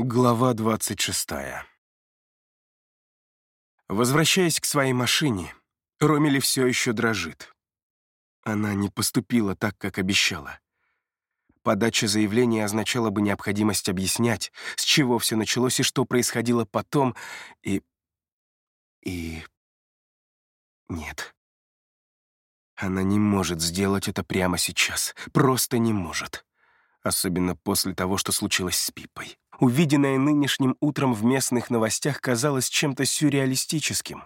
Глава 26. Возвращаясь к своей машине, Ромили все еще дрожит. Она не поступила так, как обещала. Подача заявления означала бы необходимость объяснять, с чего все началось и что происходило потом, и... и... Нет. Она не может сделать это прямо сейчас. Просто не может. Особенно после того, что случилось с Пипой. Увиденное нынешним утром в местных новостях казалось чем-то сюрреалистическим,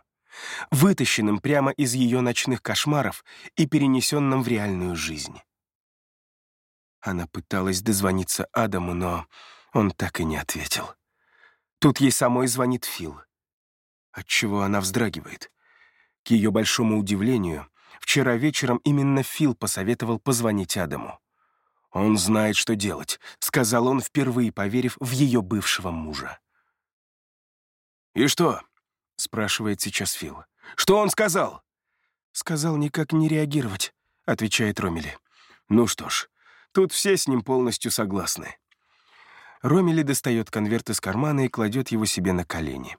вытащенным прямо из ее ночных кошмаров и перенесенным в реальную жизнь. Она пыталась дозвониться Адаму, но он так и не ответил. Тут ей самой звонит Фил. Отчего она вздрагивает. К ее большому удивлению, вчера вечером именно Фил посоветовал позвонить Адаму. «Он знает, что делать», — сказал он, впервые поверив в ее бывшего мужа. «И что?» — спрашивает сейчас Фил. «Что он сказал?» «Сказал никак не реагировать», — отвечает Ромели. «Ну что ж, тут все с ним полностью согласны». Ромели достает конверт из кармана и кладет его себе на колени.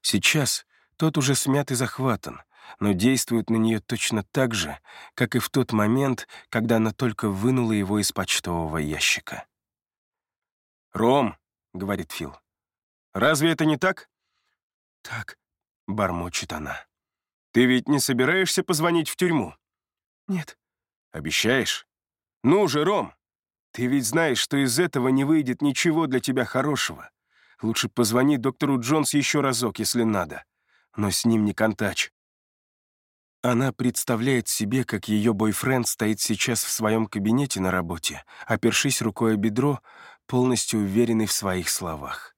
Сейчас тот уже смят и захватан, но действует на нее точно так же, как и в тот момент, когда она только вынула его из почтового ящика. «Ром», — говорит Фил, — «разве это не так?» «Так», — бормочет она. «Ты ведь не собираешься позвонить в тюрьму?» «Нет». «Обещаешь?» «Ну же, Ром, ты ведь знаешь, что из этого не выйдет ничего для тебя хорошего. Лучше позвони доктору Джонс еще разок, если надо. Но с ним не контач. Она представляет себе, как ее бойфренд стоит сейчас в своем кабинете на работе, опершись рукой о бедро, полностью уверенный в своих словах.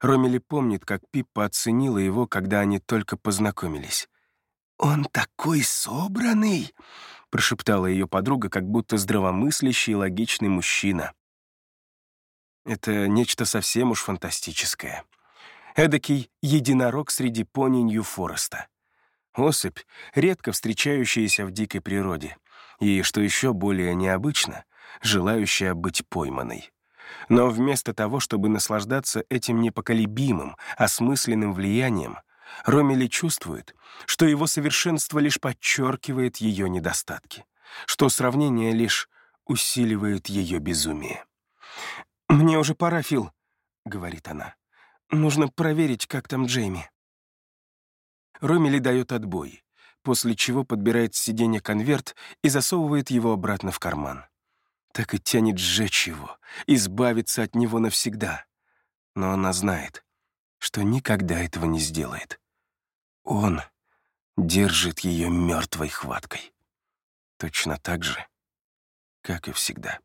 Ромили помнит, как Пиппа оценила его, когда они только познакомились. «Он такой собранный!» — прошептала ее подруга, как будто здравомыслящий и логичный мужчина. Это нечто совсем уж фантастическое. Эдакий единорог среди пони Нью-Фореста. Особь, редко встречающаяся в дикой природе, и, что еще более необычно, желающая быть пойманной. Но вместо того, чтобы наслаждаться этим непоколебимым, осмысленным влиянием, Ромели чувствует, что его совершенство лишь подчеркивает ее недостатки, что сравнение лишь усиливает ее безумие. «Мне уже пора, Фил», — говорит она. «Нужно проверить, как там Джейми». Ромили дает отбой, после чего подбирает с сиденья конверт и засовывает его обратно в карман. Так и тянет сжечь его, избавиться от него навсегда. Но она знает, что никогда этого не сделает. Он держит ее мертвой хваткой. Точно так же, как и всегда.